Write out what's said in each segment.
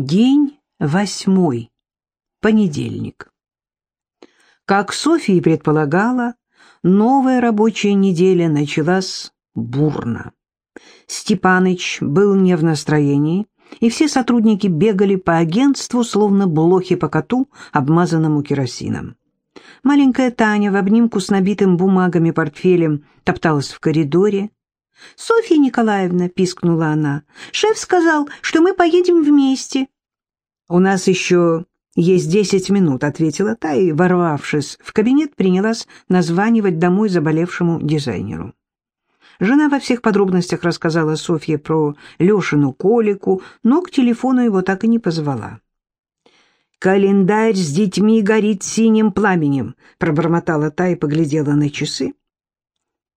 День восьмой. Понедельник. Как Софья и предполагала, новая рабочая неделя началась бурно. Степаныч был не в настроении, и все сотрудники бегали по агентству, словно блохи по коту, обмазанному керосином. Маленькая Таня в обнимку с набитым бумагами портфелем топталась в коридоре. «Софья Николаевна», — пискнула она, — «шеф сказал, что мы поедем вместе». «У нас еще есть десять минут», — ответила та и, ворвавшись в кабинет, принялась названивать домой заболевшему дизайнеру. Жена во всех подробностях рассказала Софье про Лешину колику, но к телефону его так и не позвала. «Календарь с детьми горит синим пламенем», — пробормотала та и поглядела на часы.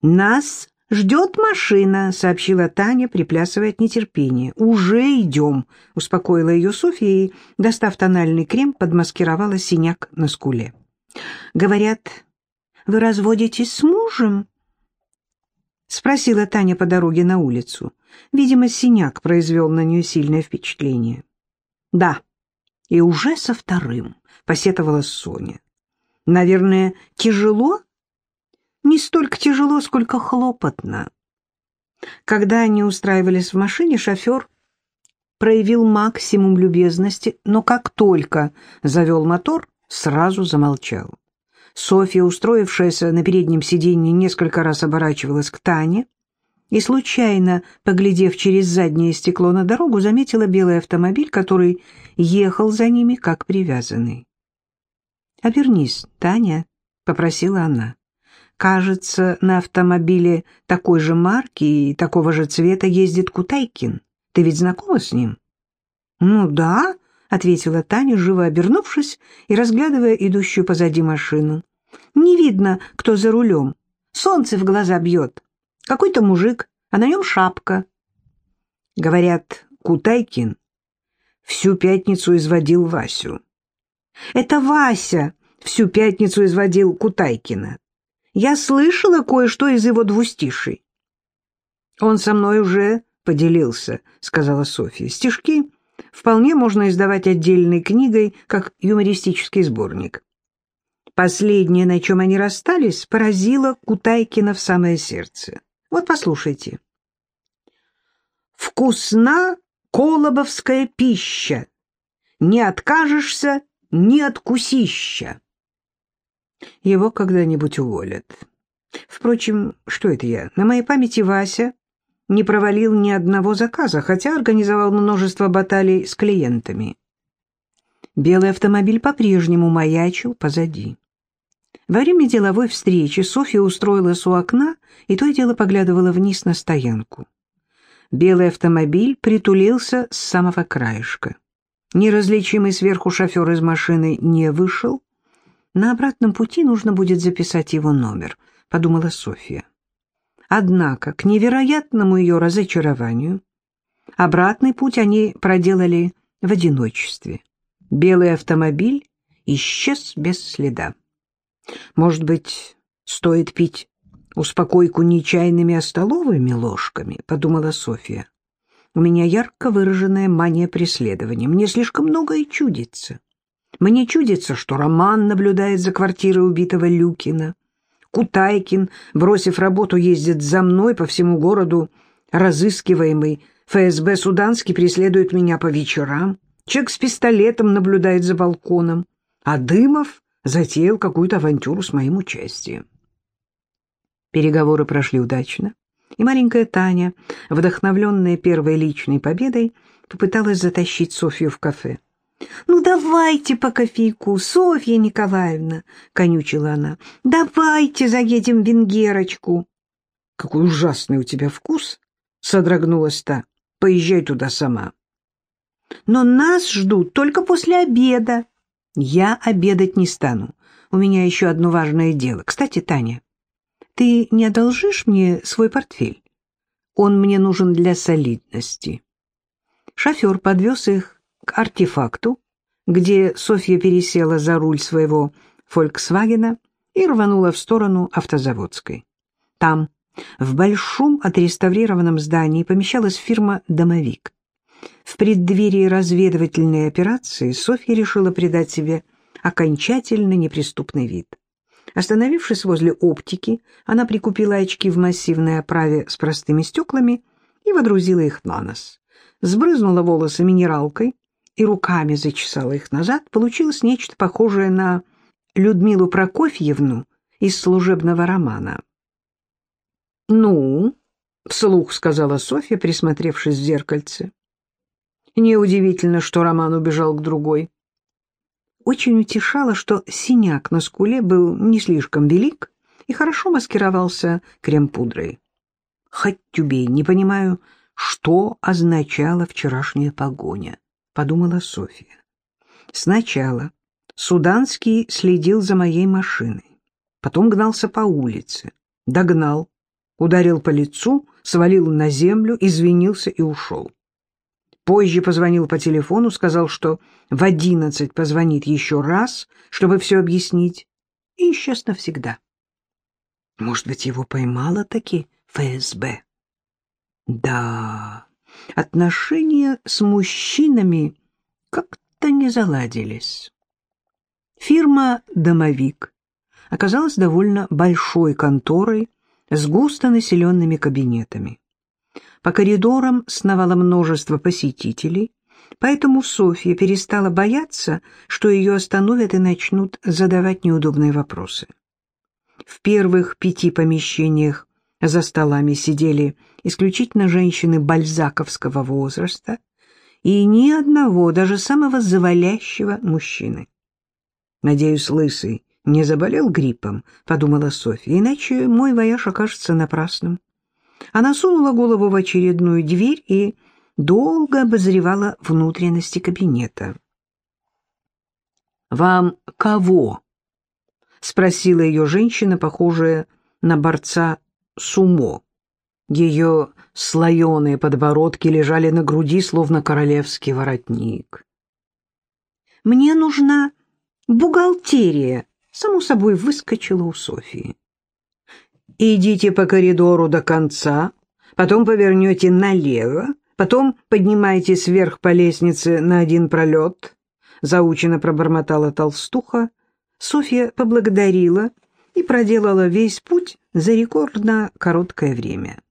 «Нас «Ждет машина», — сообщила Таня, приплясывая от нетерпения. «Уже идем», — успокоила ее Софья и, достав тональный крем, подмаскировала синяк на скуле. «Говорят, вы разводитесь с мужем?» — спросила Таня по дороге на улицу. Видимо, синяк произвел на нее сильное впечатление. «Да, и уже со вторым», — посетовала Соня. «Наверное, тяжело?» Не столько тяжело, сколько хлопотно. Когда они устраивались в машине, шофер проявил максимум любезности, но как только завел мотор, сразу замолчал. Софья, устроившаяся на переднем сиденье, несколько раз оборачивалась к Тане и, случайно, поглядев через заднее стекло на дорогу, заметила белый автомобиль, который ехал за ними как привязанный. «Обернись, Таня», — попросила она. Кажется, на автомобиле такой же марки и такого же цвета ездит Кутайкин. Ты ведь знакома с ним? Ну да, ответила Таня, живо обернувшись и разглядывая идущую позади машину. Не видно, кто за рулем. Солнце в глаза бьет. Какой-то мужик, а на нем шапка. Говорят, Кутайкин всю пятницу изводил Васю. Это Вася всю пятницу изводил Кутайкина. Я слышала кое-что из его двустишей. Он со мной уже поделился, сказала Софья. Стишки вполне можно издавать отдельной книгой, как юмористический сборник. Последнее, на чем они расстались, поразило Кутайкина в самое сердце. Вот послушайте. «Вкусна колобовская пища, не откажешься ни от кусища». Его когда-нибудь уволят. Впрочем, что это я? На моей памяти Вася не провалил ни одного заказа, хотя организовал множество баталий с клиентами. Белый автомобиль по-прежнему маячил позади. Во время деловой встречи Софья устроилась у окна и то и дело поглядывала вниз на стоянку. Белый автомобиль притулился с самого краешка. Неразличимый сверху шофер из машины не вышел, на обратном пути нужно будет записать его номер, подумала Софья. Однако, к невероятному ее разочарованию, обратный путь они проделали в одиночестве. Белый автомобиль исчез без следа. Может быть, стоит пить успокойку не чайными, а столовыми ложками, подумала Софья. У меня ярко выраженная мания преследования. Мне слишком многое чудится. Мне чудится, что Роман наблюдает за квартирой убитого Люкина. Кутайкин, бросив работу, ездит за мной по всему городу. Разыскиваемый ФСБ Суданский преследует меня по вечерам. Человек с пистолетом наблюдает за балконом. А Дымов затеял какую-то авантюру с моим участием. Переговоры прошли удачно, и маленькая Таня, вдохновленная первой личной победой, попыталась затащить Софью в кафе. «Ну, давайте по кофейку, Софья Николаевна!» — конючила она. «Давайте заедем в Венгерочку!» «Какой ужасный у тебя вкус!» — содрогнулась та. «Поезжай туда сама». «Но нас ждут только после обеда». «Я обедать не стану. У меня еще одно важное дело. Кстати, Таня, ты не одолжишь мне свой портфель? Он мне нужен для солидности». Шофер подвез их к артефакту, где Софья пересела за руль своего «Фольксвагена» и рванула в сторону автозаводской. Там, в большом отреставрированном здании, помещалась фирма «Домовик». В преддверии разведывательной операции Софья решила придать себе окончательно неприступный вид. Остановившись возле оптики, она прикупила очки в массивной оправе с простыми стеклами и водрузила их на нос. Сбрызнула волосы минералкой и руками зачесала их назад. Получилось нечто похожее на Людмилу Прокофьевну из служебного романа. «Ну?» — вслух сказала Софья, присмотревшись в зеркальце. Неудивительно, что Роман убежал к другой. Очень утешало, что синяк на скуле был не слишком велик и хорошо маскировался крем-пудрой. «Хоть убей, не понимаю, что означала вчерашняя погоня», — подумала Софья. «Сначала Суданский следил за моей машиной, потом гнался по улице, догнал, ударил по лицу, свалил на землю, извинился и ушел. Позже позвонил по телефону, сказал, что в одиннадцать позвонит еще раз, чтобы все объяснить, и исчез навсегда. Может быть, его поймала таки ФСБ? Да, отношения с мужчинами как-то не заладились. Фирма «Домовик» оказалась довольно большой конторой с густо населенными кабинетами. По коридорам сновало множество посетителей, поэтому Софья перестала бояться, что ее остановят и начнут задавать неудобные вопросы. В первых пяти помещениях за столами сидели исключительно женщины бальзаковского возраста и ни одного, даже самого завалящего мужчины. «Надеюсь, лысый не заболел гриппом», — подумала Софья, «иначе мой вояж окажется напрасным». Она сунула голову в очередную дверь и долго обозревала внутренности кабинета. «Вам кого?» — спросила ее женщина, похожая на борца сумо. Ее слоеные подбородки лежали на груди, словно королевский воротник. «Мне нужна бухгалтерия», — само собой выскочила у Софии. Идите по коридору до конца, потом повернете налево, потом поднимайтесь вверх по лестнице на один пролет. Заучено пробормотала толстуха. Софья поблагодарила и проделала весь путь за рекордно короткое время.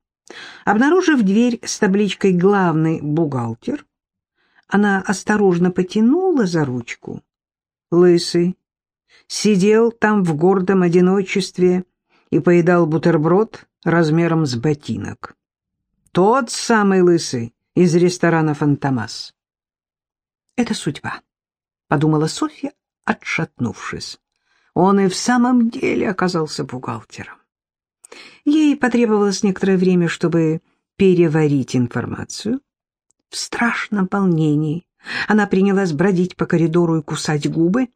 Обнаружив дверь с табличкой «Главный бухгалтер», она осторожно потянула за ручку. Лысый сидел там в гордом одиночестве и поедал бутерброд размером с ботинок. Тот самый лысый из ресторана «Фантомас». «Это судьба», — подумала Софья, отшатнувшись. Он и в самом деле оказался бухгалтером. Ей потребовалось некоторое время, чтобы переварить информацию. В страшном волнении она принялась бродить по коридору и кусать губы,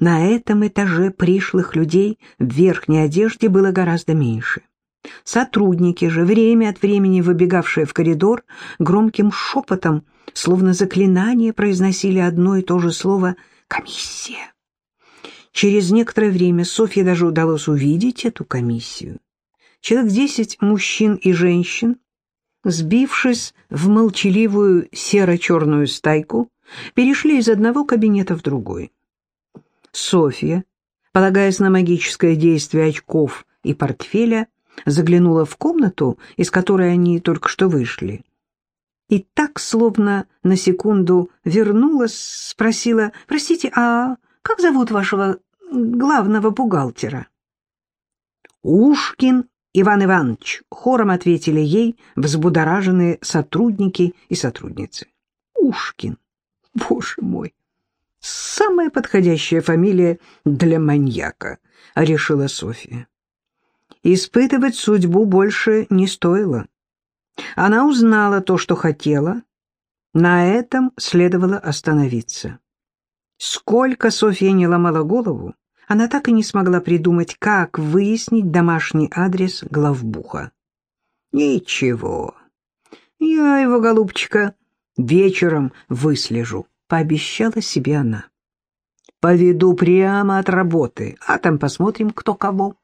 на этом этаже пришлых людей в верхней одежде было гораздо меньше. Сотрудники же, время от времени выбегавшие в коридор, громким шепотом, словно заклинание, произносили одно и то же слово «комиссия». Через некоторое время Софье даже удалось увидеть эту комиссию. Человек десять мужчин и женщин, сбившись в молчаливую серо-черную стайку, перешли из одного кабинета в другой. Софья, полагаясь на магическое действие очков и портфеля, заглянула в комнату, из которой они только что вышли. И так, словно на секунду вернулась, спросила, «Простите, а как зовут вашего главного бухгалтера?» «Ушкин Иван Иванович», — хором ответили ей взбудораженные сотрудники и сотрудницы. «Ушкин, боже мой!» Самая подходящая фамилия для маньяка, решила Софья. Испытывать судьбу больше не стоило. Она узнала то, что хотела. На этом следовало остановиться. Сколько Софья не ломала голову, она так и не смогла придумать, как выяснить домашний адрес главбуха. Ничего, я его, голубчика, вечером выслежу пообещала себе она. Поведу прямо от работы, а там посмотрим, кто кого.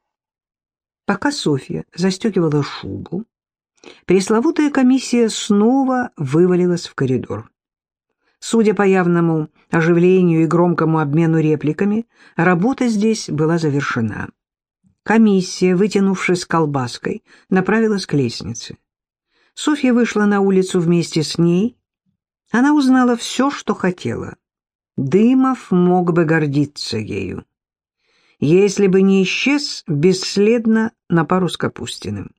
Пока Софья застегивала шубу, Пресловутая комиссия снова вывалилась в коридор. Судя по явному оживлению и громкому обмену репликами, работа здесь была завершена. Комиссия, вытянувшись колбаской, направилась к лестнице. Софья вышла на улицу вместе с ней. Она узнала все, что хотела. Дымов мог бы гордиться ею, если бы не исчез бесследно на пару с Капустиным.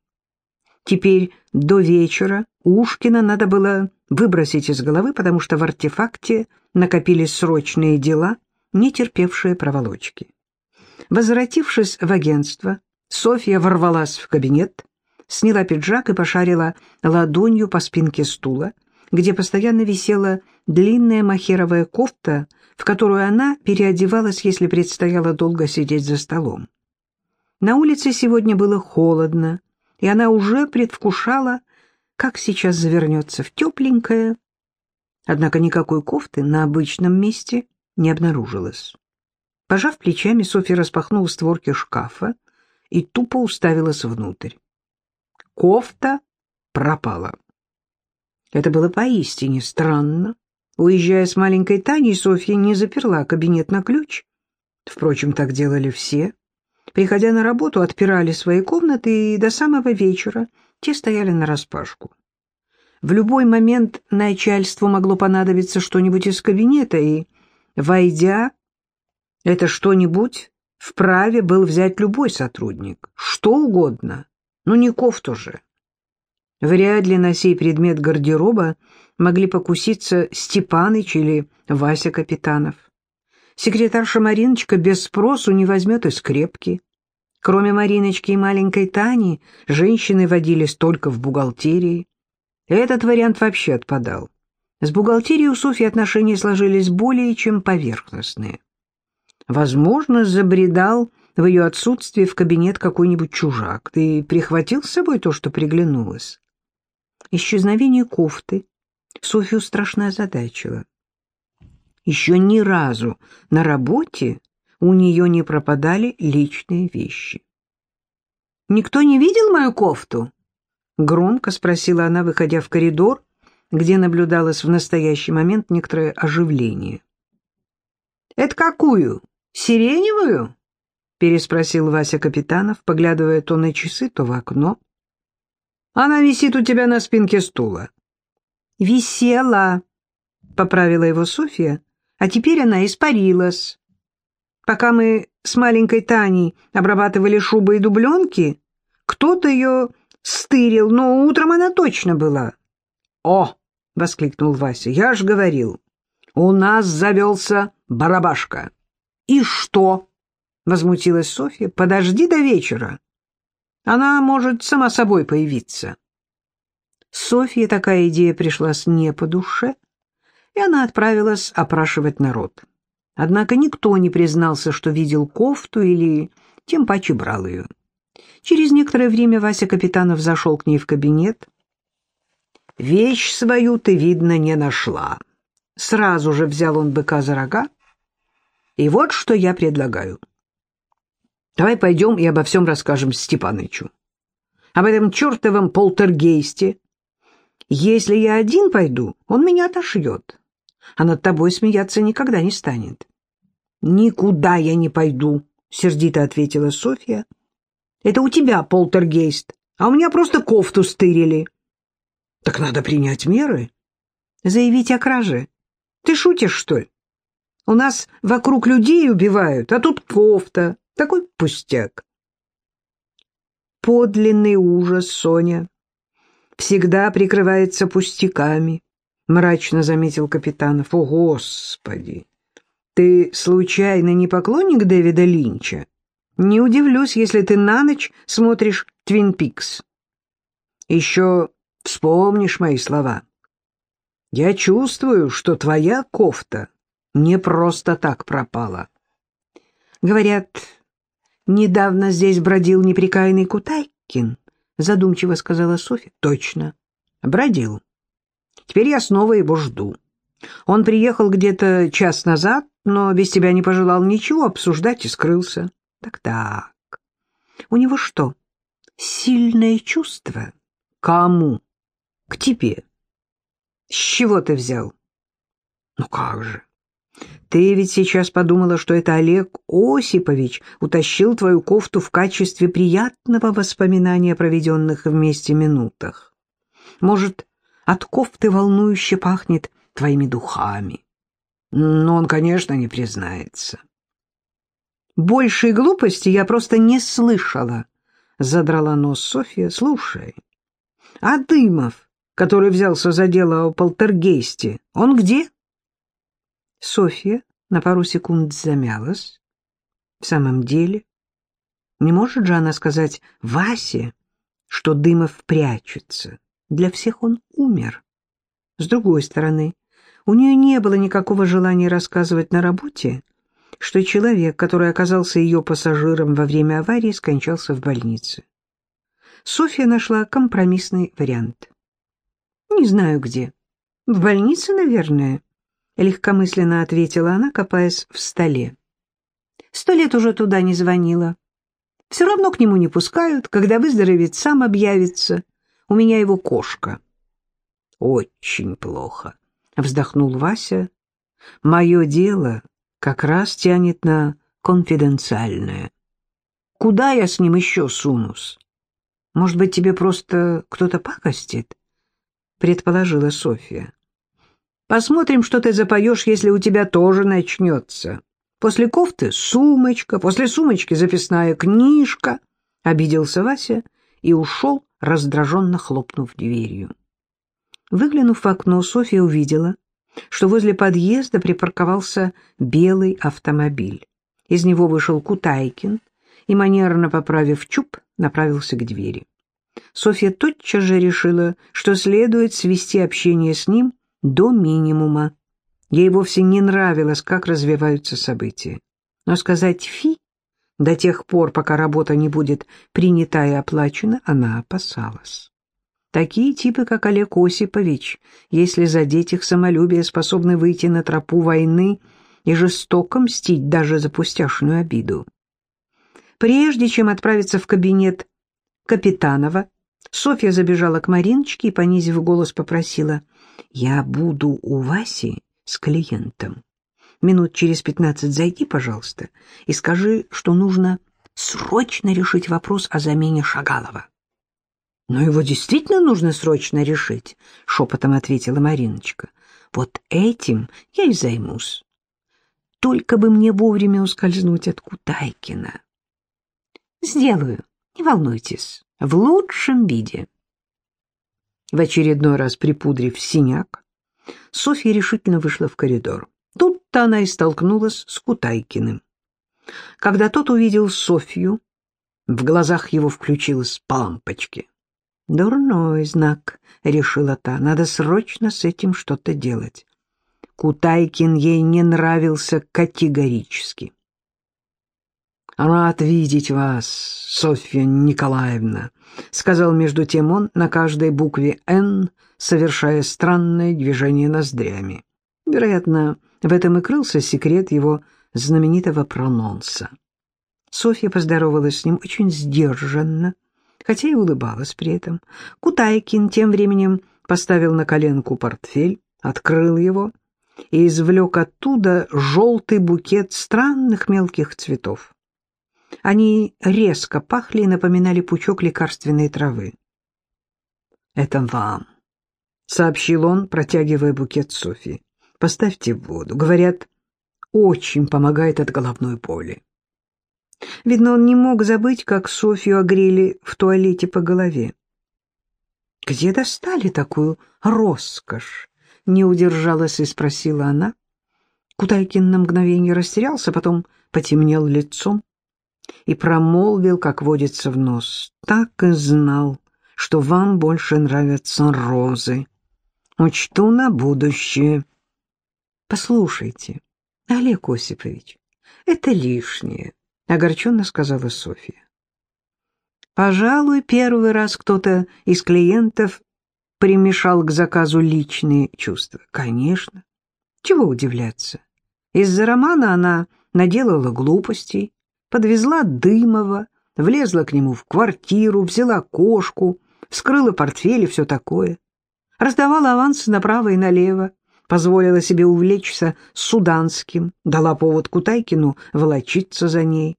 Теперь до вечера Ушкина надо было выбросить из головы, потому что в артефакте накопились срочные дела, не терпевшие проволочки. Возвратившись в агентство, Софья ворвалась в кабинет, сняла пиджак и пошарила ладонью по спинке стула, где постоянно висела длинная махеровая кофта, в которую она переодевалась, если предстояло долго сидеть за столом. На улице сегодня было холодно, и она уже предвкушала, как сейчас завернется в тепленькое. Однако никакой кофты на обычном месте не обнаружилось. Пожав плечами, Софья распахнула створки шкафа и тупо уставилась внутрь. Кофта пропала. Это было поистине странно. Уезжая с маленькой Таней, Софья не заперла кабинет на ключ. Впрочем, так делали все. Приходя на работу, отпирали свои комнаты, и до самого вечера те стояли нараспашку. В любой момент начальству могло понадобиться что-нибудь из кабинета, и, войдя, это что-нибудь вправе был взять любой сотрудник, что угодно, но не кофту же. Вряд ли на сей предмет гардероба могли покуситься Степаныч или Вася Капитанов. Секретарша Мариночка без спросу не возьмет из скрепки. Кроме Мариночки и маленькой Тани, женщины водились только в бухгалтерии. Этот вариант вообще отпадал. С бухгалтерией у Софьи отношения сложились более чем поверхностные. Возможно, забредал в ее отсутствие в кабинет какой-нибудь чужак. Ты прихватил с собой то, что приглянулось? Исчезновение кофты Софью страшно озадачило. Еще ни разу на работе у нее не пропадали личные вещи. «Никто не видел мою кофту?» — громко спросила она, выходя в коридор, где наблюдалось в настоящий момент некоторое оживление. «Это какую? Сиреневую?» — переспросил Вася Капитанов, поглядывая то на часы, то в окно. Она висит у тебя на спинке стула». «Висела», — поправила его Софья, «а теперь она испарилась. Пока мы с маленькой Таней обрабатывали шубы и дубленки, кто-то ее стырил, но утром она точно была». «О!» — воскликнул Вася. «Я ж говорил, у нас завелся барабашка». «И что?» — возмутилась Софья. «Подожди до вечера. Она может сама собой появиться. Софье такая идея пришлась не по душе, и она отправилась опрашивать народ. Однако никто не признался, что видел кофту или тем паче брал ее. Через некоторое время Вася Капитанов зашел к ней в кабинет. «Вещь свою ты, видно, не нашла». Сразу же взял он быка за рога. «И вот что я предлагаю. Давай пойдем и обо всем расскажем Степанычу. Об этом чертовом полтергейсте. Если я один пойду, он меня отошьет, а над тобой смеяться никогда не станет. «Никуда я не пойду», — сердито ответила Софья. «Это у тебя полтергейст, а у меня просто кофту стырили». «Так надо принять меры. Заявить о краже. Ты шутишь, что ли? У нас вокруг людей убивают, а тут кофта. Такой пустяк. Подлинный ужас, Соня, всегда прикрывается пустяками, мрачно заметил Капитанов. О, Господи! Ты случайно не поклонник Дэвида Линча? Не удивлюсь, если ты на ночь смотришь «Твин Пикс». Еще вспомнишь мои слова. Я чувствую, что твоя кофта не просто так пропала. Говорят, «Недавно здесь бродил неприкаянный Кутайкин», — задумчиво сказала Софья. «Точно, бродил. Теперь я снова его жду. Он приехал где-то час назад, но без тебя не пожелал ничего обсуждать и скрылся. Так-так. У него что, сильное чувство Кому? К тебе. С чего ты взял? Ну как же? Ты ведь сейчас подумала, что это Олег Осипович утащил твою кофту в качестве приятного воспоминания о проведенных вместе минутах. Может, от кофты волнующе пахнет твоими духами. Но он, конечно, не признается. Большей глупости я просто не слышала, — задрала нос Софья. Слушай, а Дымов, который взялся за дело о полтергейсте, он где? Софья на пару секунд замялась. В самом деле, не может же она сказать Васе, что Дымов прячется? Для всех он умер. С другой стороны, у нее не было никакого желания рассказывать на работе, что человек, который оказался ее пассажиром во время аварии, скончался в больнице. Софья нашла компромиссный вариант. «Не знаю где. В больнице, наверное», — легкомысленно ответила она, копаясь в столе. «Сто лет уже туда не звонила. Все равно к нему не пускают. Когда выздоровеет, сам объявится. У меня его кошка». «Очень плохо», — вздохнул Вася. «Мое дело как раз тянет на конфиденциальное. Куда я с ним еще сунусь? Может быть, тебе просто кто-то пакостит? Предположила Софья. Посмотрим, что ты запоешь, если у тебя тоже начнется. После кофты сумочка, после сумочки записная книжка. Обиделся Вася и ушел, раздраженно хлопнув дверью. Выглянув в окно, Софья увидела, что возле подъезда припарковался белый автомобиль. Из него вышел Кутайкин и, манерно поправив чуб, направился к двери. Софья тотчас же решила, что следует свести общение с ним до минимума. Ей вовсе не нравилось, как развиваются события. Но сказать «фи» до тех пор, пока работа не будет принята и оплачена, она опасалась. Такие типы, как Олег Осипович, если задеть их самолюбие, способны выйти на тропу войны и жестоко мстить даже за пустяшную обиду. Прежде чем отправиться в кабинет Капитанова, Софья забежала к Мариночке и, понизив голос, попросила, «Я буду у Васи с клиентом. Минут через пятнадцать зайди, пожалуйста, и скажи, что нужно срочно решить вопрос о замене Шагалова». «Но его действительно нужно срочно решить», — шепотом ответила Мариночка. «Вот этим я и займусь. Только бы мне вовремя ускользнуть от Кутайкина». «Сделаю, не волнуйтесь, в лучшем виде». В очередной раз припудрив синяк, Софья решительно вышла в коридор. Тут-то она и столкнулась с Кутайкиным. Когда тот увидел Софью, в глазах его включилась по. «Дурной знак», — решила та, — «надо срочно с этим что-то делать». Кутайкин ей не нравился категорически. «Рад видеть вас, Софья Николаевна», — сказал между тем он на каждой букве «Н», совершая странное движение ноздрями. Вероятно, в этом и крылся секрет его знаменитого прононса. Софья поздоровалась с ним очень сдержанно, хотя и улыбалась при этом. Кутайкин тем временем поставил на коленку портфель, открыл его и извлек оттуда желтый букет странных мелких цветов. Они резко пахли и напоминали пучок лекарственной травы. «Это вам», — сообщил он, протягивая букет Софии. «Поставьте в воду. Говорят, очень помогает от головной боли». Видно, он не мог забыть, как Софью огрели в туалете по голове. «Где достали такую роскошь?» — не удержалась и спросила она. Кутайкин на мгновение растерялся, потом потемнел лицом и промолвил, как водится в нос. «Так и знал, что вам больше нравятся розы. Учту на будущее». «Послушайте, Олег Осипович, это лишнее огорченно сказала Софья. Пожалуй, первый раз кто-то из клиентов примешал к заказу личные чувства. Конечно. Чего удивляться? Из-за романа она наделала глупостей, подвезла Дымова, влезла к нему в квартиру, взяла кошку, вскрыла портфель и все такое. Раздавала авансы направо и налево, позволила себе увлечься суданским, дала повод Кутайкину волочиться за ней.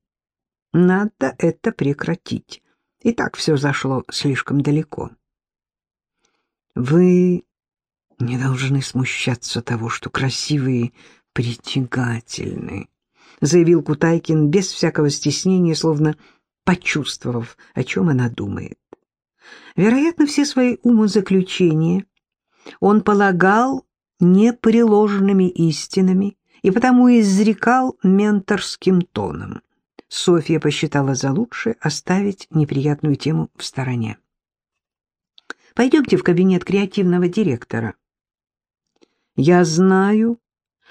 Надо это прекратить. И так все зашло слишком далеко. Вы не должны смущаться того, что красивые притягательны, заявил Кутайкин без всякого стеснения, словно почувствовав, о чем она думает. Вероятно, все свои умозаключения он полагал непреложными истинами и потому изрекал менторским тоном. Софья посчитала за лучшее оставить неприятную тему в стороне. «Пойдемте в кабинет креативного директора». «Я знаю,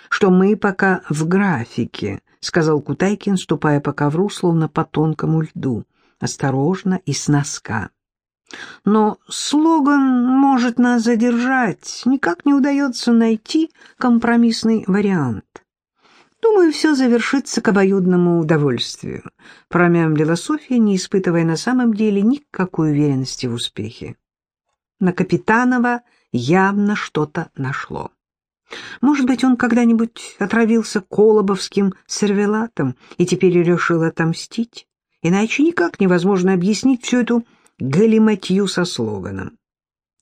что мы пока в графике», — сказал Кутайкин, ступая по ковру, словно по тонкому льду, осторожно и с носка. Но слоган может нас задержать. Никак не удается найти компромиссный вариант. Думаю, все завершится к обоюдному удовольствию. Промямлила Софья, не испытывая на самом деле никакой уверенности в успехе. На Капитанова явно что-то нашло. Может быть, он когда-нибудь отравился колобовским сервелатом и теперь решил отомстить? Иначе никак невозможно объяснить всю эту галиматью со слоганом.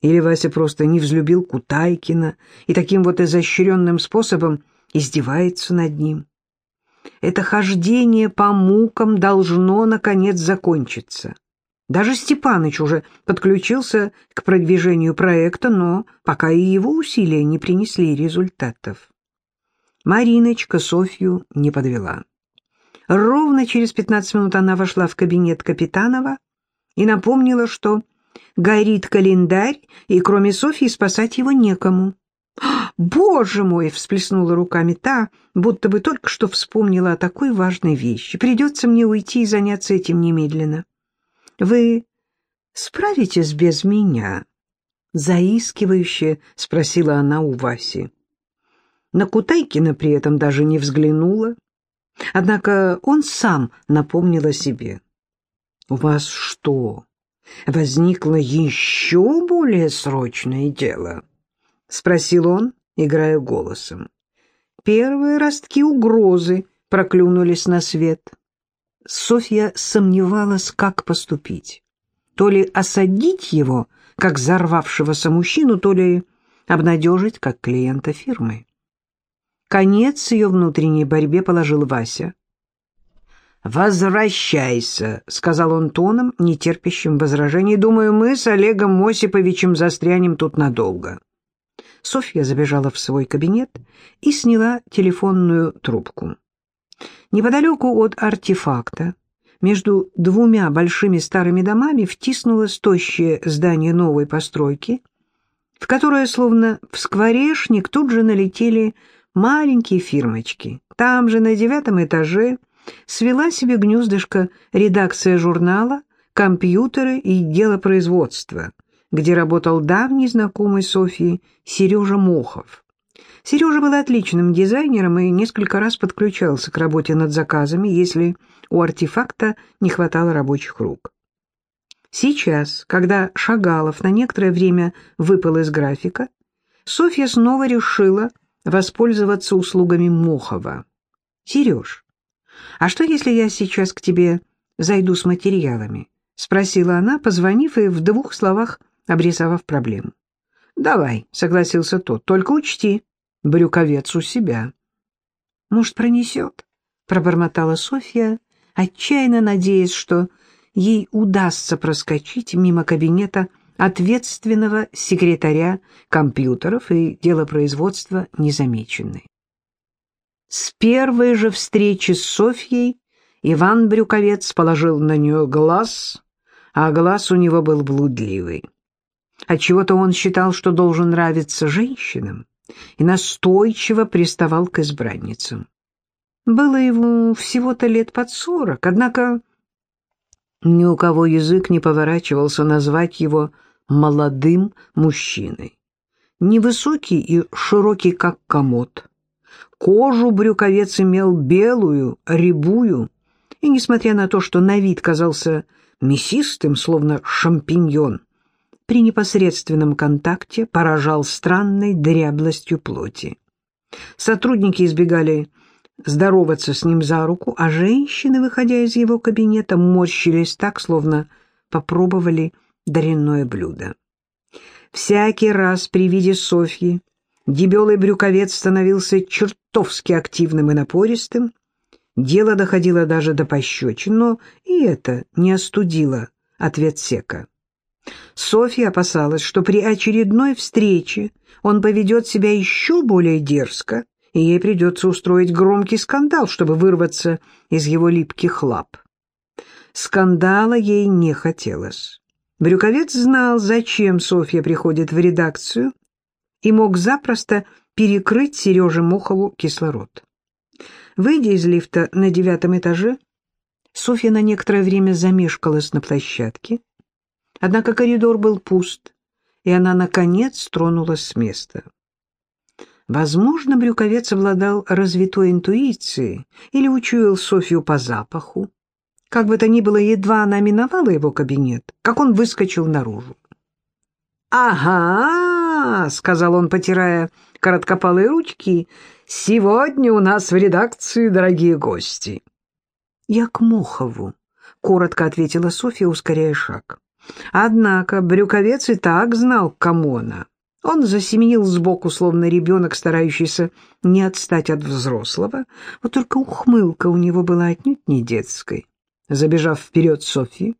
Или Вася просто не взлюбил Кутайкина и таким вот изощренным способом издевается над ним. Это хождение по мукам должно, наконец, закончиться. Даже Степаныч уже подключился к продвижению проекта, но пока и его усилия не принесли результатов. Мариночка Софью не подвела. Ровно через пятнадцать минут она вошла в кабинет Капитанова и напомнила, что горит календарь, и кроме Софьи спасать его некому. «Боже мой!» — всплеснула руками та, будто бы только что вспомнила о такой важной вещи. «Придется мне уйти и заняться этим немедленно». «Вы справитесь без меня?» — заискивающе спросила она у Васи. На Кутайкина при этом даже не взглянула. Однако он сам напомнил о себе. «У вас что, возникло еще более срочное дело?» — спросил он, играя голосом. Первые ростки угрозы проклюнулись на свет. Софья сомневалась, как поступить. То ли осадить его, как взорвавшегося мужчину, то ли обнадежить, как клиента фирмы. Конец ее внутренней борьбе положил Вася. «Возвращайся», — сказал он тоном, нетерпящим возражений. «Думаю, мы с Олегом Осиповичем застрянем тут надолго». Софья забежала в свой кабинет и сняла телефонную трубку. Неподалеку от артефакта, между двумя большими старыми домами, втиснулось тощее здание новой постройки, в которое, словно в скворечник, тут же налетели маленькие фирмочки. Там же, на девятом этаже, свела себе гнездышко редакция журнала «Компьютеры и дело производства», где работал давний знакомый Софии Сережа Мохов. Сережа был отличным дизайнером и несколько раз подключался к работе над заказами, если у артефакта не хватало рабочих рук. Сейчас, когда Шагалов на некоторое время выпал из графика, Софья снова решила воспользоваться услугами Мохова. «Сереж, «А что, если я сейчас к тебе зайду с материалами?» — спросила она, позвонив и в двух словах обрисовав проблему. «Давай», — согласился тот, — «только учти, брюковец у себя». «Может, пронесет?» — пробормотала Софья, отчаянно надеясь, что ей удастся проскочить мимо кабинета ответственного секретаря компьютеров и делопроизводства незамеченной. С первой же встречи с Софьей Иван Брюковец положил на нее глаз, а глаз у него был блудливый. Отчего-то он считал, что должен нравиться женщинам, и настойчиво приставал к избранницам. Было ему всего-то лет под сорок, однако ни у кого язык не поворачивался назвать его молодым мужчиной. Невысокий и широкий, как комод, Кожу брюковец имел белую, рябую, и, несмотря на то, что на вид казался мясистым, словно шампиньон, при непосредственном контакте поражал странной дряблостью плоти. Сотрудники избегали здороваться с ним за руку, а женщины, выходя из его кабинета, морщились так, словно попробовали даренное блюдо. Всякий раз при виде Софьи дебелый брюковец становился чертовски активным и напористым. Дело доходило даже до пощечин, но и это не остудило ответ Сека. Софья опасалась, что при очередной встрече он поведет себя еще более дерзко, и ей придется устроить громкий скандал, чтобы вырваться из его липких лап. Скандала ей не хотелось. Брюковец знал, зачем Софья приходит в редакцию, и мог запросто перекрыть Сереже Мохову кислород. Выйдя из лифта на девятом этаже, Софья на некоторое время замешкалась на площадке, однако коридор был пуст, и она, наконец, тронулась с места. Возможно, Брюковец обладал развитой интуицией или учуял Софью по запаху. Как бы то ни было, едва она миновала его кабинет, как он выскочил наружу. «Ага!» — сказал он, потирая короткопалые ручки. «Сегодня у нас в редакции дорогие гости». «Я к Мохову», — коротко ответила Софья, ускоряя шаг. Однако Брюковец и так знал, кому она. Он засеменил сбоку, словно ребенок, старающийся не отстать от взрослого, вот только ухмылка у него была отнюдь не детской. Забежав вперед Софьи,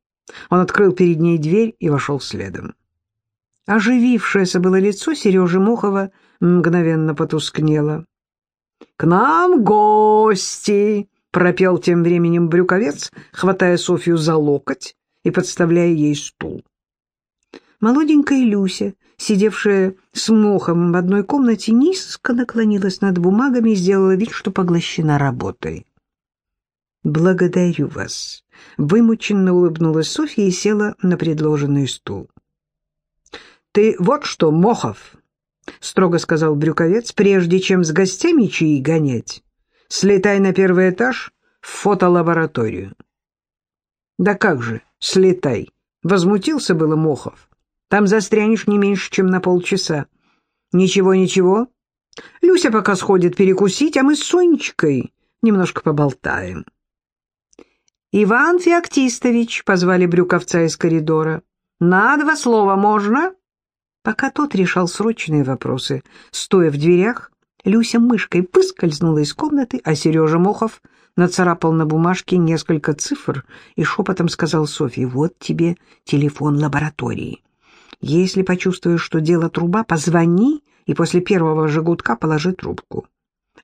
он открыл перед ней дверь и вошел следом. Оживившееся было лицо Сережи Мохова мгновенно потускнело. «К нам гости!» — пропел тем временем брюковец, хватая Софью за локоть и подставляя ей стул. Молоденькая Люся сидевшая с мохом в одной комнате, низко наклонилась над бумагами и сделала вид, что поглощена работой. «Благодарю вас», — вымученно улыбнулась Софья и села на предложенный стул. «Ты вот что, Мохов», — строго сказал Брюковец, «прежде чем с гостями чаи гонять, слетай на первый этаж в фотолабораторию». «Да как же, слетай», — возмутился было Мохов. Там застрянешь не меньше, чем на полчаса. Ничего, ничего. Люся пока сходит перекусить, а мы с Сонечкой немножко поболтаем. «Иван Феоктистович», — позвали Брюковца из коридора. «На два слова можно?» Пока тот решал срочные вопросы, стоя в дверях, Люся мышкой выскользнула из комнаты, а Сережа Мохов нацарапал на бумажке несколько цифр и шепотом сказал Софье, «Вот тебе телефон лаборатории. Если почувствуешь, что дело труба, позвони и после первого же положи трубку.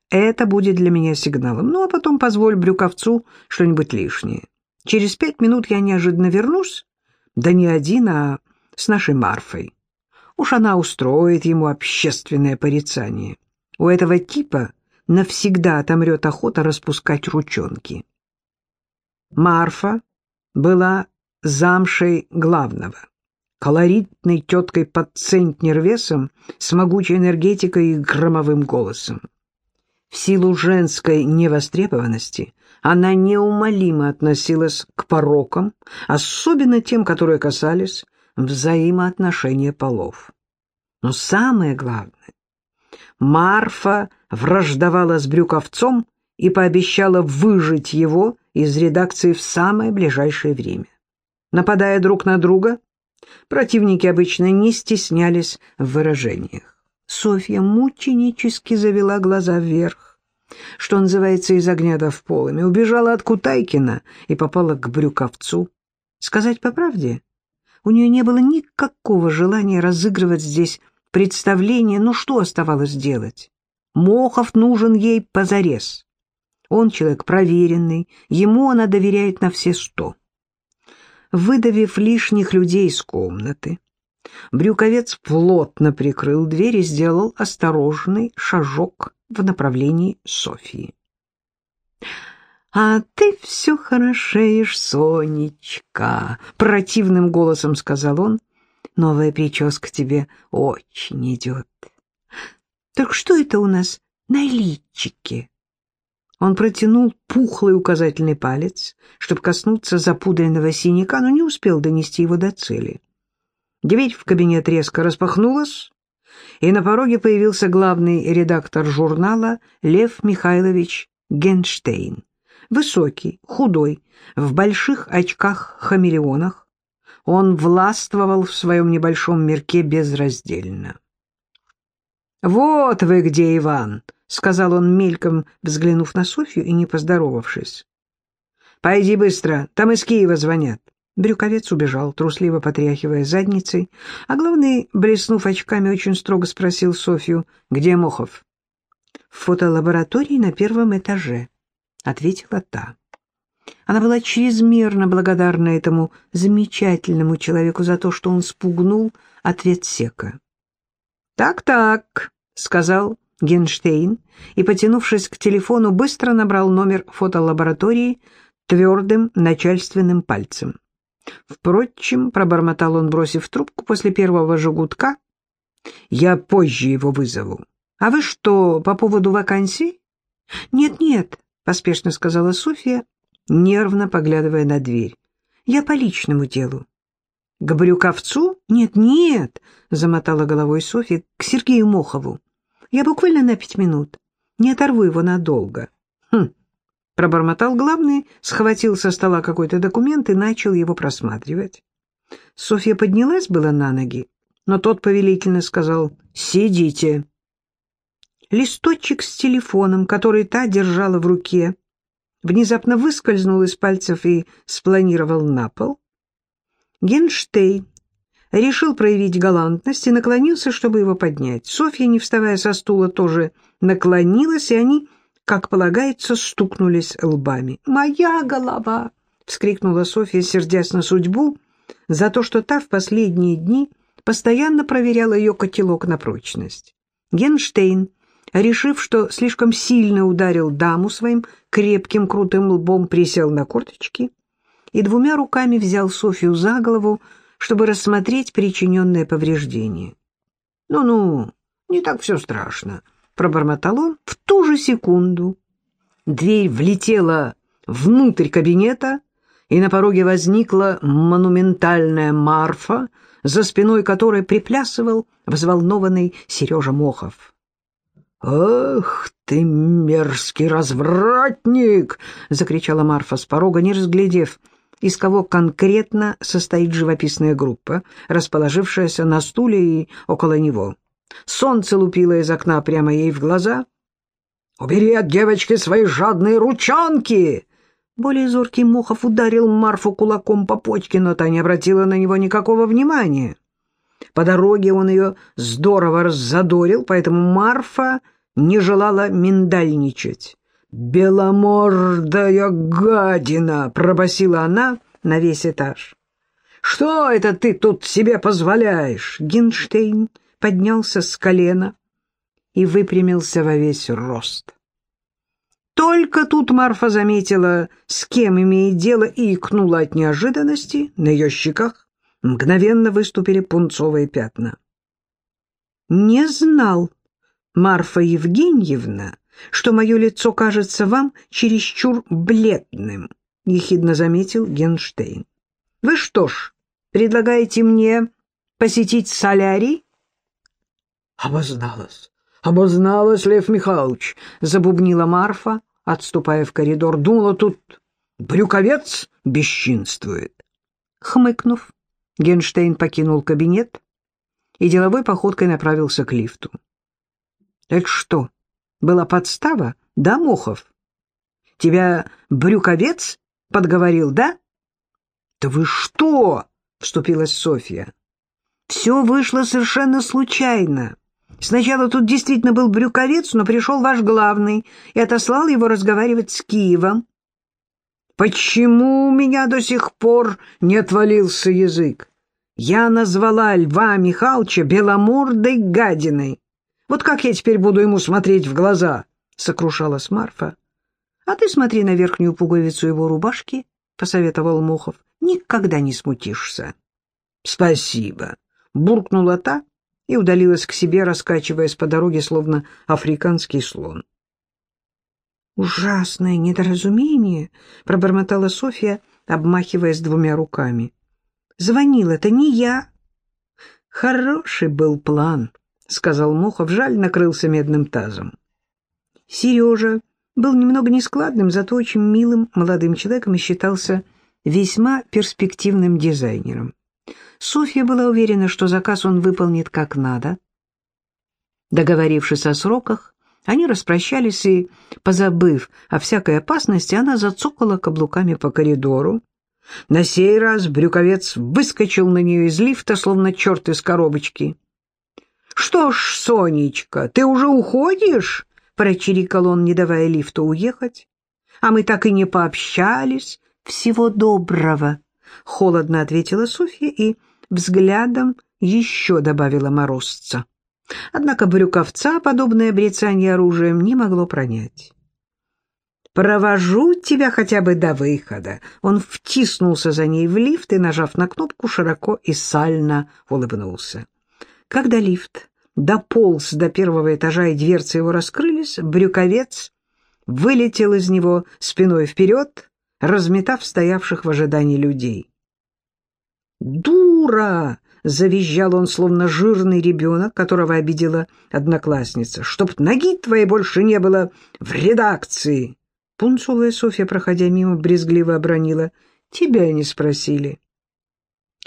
Это будет для меня сигналом. Ну, а потом позволь брюковцу что-нибудь лишнее. Через пять минут я неожиданно вернусь, да не один, а с нашей Марфой. Уж она устроит ему общественное порицание. У этого типа навсегда отомрет охота распускать ручонки. Марфа была замшей главного колоритной теткой под центнер весом, с могучей энергетикой и громовым голосом. В силу женской невостребованности она неумолимо относилась к порокам, особенно тем, которые касались взаимоотношения полов. Но самое главное, Марфа враждовала с Брюковцом и пообещала выжить его из редакции в самое ближайшее время. Нападая друг на друга, Противники обычно не стеснялись в выражениях. Софья мученически завела глаза вверх, что называется, из огня до в полами, убежала от Кутайкина и попала к Брюковцу. Сказать по правде, у нее не было никакого желания разыгрывать здесь представление, но что оставалось делать? Мохов нужен ей позарез. Он человек проверенный, ему она доверяет на все сто выдавив лишних людей из комнаты. Брюковец плотно прикрыл дверь и сделал осторожный шажок в направлении Софии. «А ты все хорошеешь, Сонечка!» — противным голосом сказал он. «Новая прическа тебе очень идет». «Так что это у нас на личике?» Он протянул пухлый указательный палец, чтобы коснуться запудренного синяка, но не успел донести его до цели. Дверь в кабинет резко распахнулась, и на пороге появился главный редактор журнала Лев Михайлович Генштейн. Высокий, худой, в больших очках-хамелеонах, он властвовал в своем небольшом мирке безраздельно. «Вот вы где, Иван!» — сказал он мельком, взглянув на Софью и не поздоровавшись. «Пойди быстро, там из Киева звонят». Брюковец убежал, трусливо потряхивая задницей, а главный, блеснув очками, очень строго спросил Софью, где Мохов. «В фотолаборатории на первом этаже», — ответила та. Она была чрезмерно благодарна этому замечательному человеку за то, что он спугнул ответ Сека. «Так-так», — сказал Генштейн, и, потянувшись к телефону, быстро набрал номер фотолаборатории твердым начальственным пальцем. Впрочем, пробормотал он, бросив трубку после первого жгутка, я позже его вызову. А вы что, по поводу вакансий? Нет-нет, поспешно сказала Софья, нервно поглядывая на дверь. Я по личному делу. К Брюковцу? Нет-нет, замотала головой Софья, к Сергею Мохову. Я буквально на пять минут. Не оторву его надолго. Хм, Пробормотал главный, схватил со стола какой-то документ и начал его просматривать. Софья поднялась была на ноги, но тот повелительно сказал «Сидите». Листочек с телефоном, который та держала в руке, внезапно выскользнул из пальцев и спланировал на пол. Генштейн решил проявить галантность и наклонился, чтобы его поднять. Софья, не вставая со стула, тоже наклонилась, и они как полагается, стукнулись лбами. «Моя голова!» — вскрикнула Софья, сердясь на судьбу, за то, что та в последние дни постоянно проверяла ее котелок на прочность. Генштейн, решив, что слишком сильно ударил даму своим крепким крутым лбом, присел на корточки и двумя руками взял Софью за голову, чтобы рассмотреть причиненное повреждение. «Ну-ну, не так все страшно», — пробормотал он в ту же секунду. Дверь влетела внутрь кабинета, и на пороге возникла монументальная Марфа, за спиной которой приплясывал взволнованный Сережа Мохов. «Ах ты, мерзкий развратник!» — закричала Марфа с порога, не разглядев, из кого конкретно состоит живописная группа, расположившаяся на стуле и около него. Солнце лупило из окна прямо ей в глаза. «Убери от девочки свои жадные ручонки!» Более зоркий Мохов ударил Марфу кулаком по почке, но та не обратила на него никакого внимания. По дороге он ее здорово раззадорил, поэтому Марфа не желала миндальничать. «Беломордая гадина!» — пробасила она на весь этаж. «Что это ты тут себе позволяешь?» Гинштейн поднялся с колена и выпрямился во весь рост. Только тут Марфа заметила, с кем имеет дело, и икнула от неожиданности. На ее щеках мгновенно выступили пунцовые пятна. «Не знал, Марфа Евгеньевна, что мое лицо кажется вам чересчур бледным», — ехидно заметил Генштейн. «Вы что ж, предлагаете мне посетить солярий?» «Обозналась, обозналась, Лев Михайлович!» — забубнила Марфа, отступая в коридор. «Думала, тут брюковец бесчинствует». Хмыкнув, Генштейн покинул кабинет и деловой походкой направился к лифту. «Это что, была подстава, да, Мохов? Тебя брюковец подговорил, да?» «Да вы что?» — вступилась Софья. «Все вышло совершенно случайно. Сначала тут действительно был брюковец, но пришел ваш главный и отослал его разговаривать с Киевом. Почему у меня до сих пор не отвалился язык? Я назвала Льва Михайловича беломордой гадиной. Вот как я теперь буду ему смотреть в глаза? — сокрушалась Марфа. — А ты смотри на верхнюю пуговицу его рубашки, — посоветовал Мохов. — Никогда не смутишься. — Спасибо, — буркнула та и удалилась к себе, раскачиваясь по дороге, словно африканский слон. «Ужасное недоразумение!» — пробормотала Софья, обмахиваясь двумя руками. «Звонил это не я. Хороший был план, сказал Мохов, жаль, накрылся медным тазом. Сережа был немного нескладным, зато очень милым молодым человеком и считался весьма перспективным дизайнером. Софья была уверена, что заказ он выполнит как надо. Договорившись о сроках, они распрощались, и, позабыв о всякой опасности, она зацокала каблуками по коридору. На сей раз брюковец выскочил на нее из лифта, словно черт из коробочки. — Что ж, Сонечка, ты уже уходишь? — прочирикал он, не давая лифту уехать. — А мы так и не пообщались. — Всего доброго, — холодно ответила Софья и взглядом еще добавила морозца. Однако брюковца подобное брецание оружием не могло пронять. «Провожу тебя хотя бы до выхода». Он втиснулся за ней в лифт и, нажав на кнопку, широко и сально улыбнулся. Когда лифт дополз до первого этажа и дверцы его раскрылись, брюковец вылетел из него спиной вперед, разметав стоявших в ожидании людей. «Дура!» — завизжал он, словно жирный ребенок, которого обидела одноклассница. «Чтоб ноги твоей больше не было в редакции!» Пунцовая Софья, проходя мимо, брезгливо обронила. «Тебя не спросили».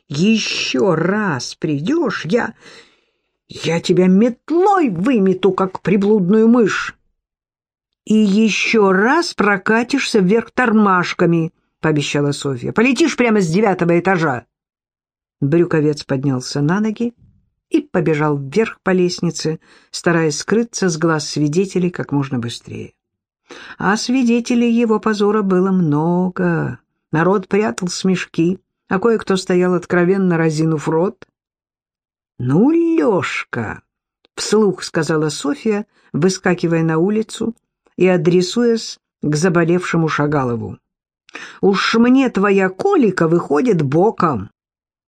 «Еще раз придешь, я... я тебя метлой вымету, как приблудную мышь!» «И еще раз прокатишься вверх тормашками», — пообещала Софья. «Полетишь прямо с девятого этажа». Брюковец поднялся на ноги и побежал вверх по лестнице, стараясь скрыться с глаз свидетелей как можно быстрее. А свидетелей его позора было много. Народ прятал смешки, а кое-кто стоял откровенно разинув рот. «Ну, Лешка!» — вслух сказала Софья, выскакивая на улицу и адресуясь к заболевшему Шагалову. «Уж мне твоя колика выходит боком.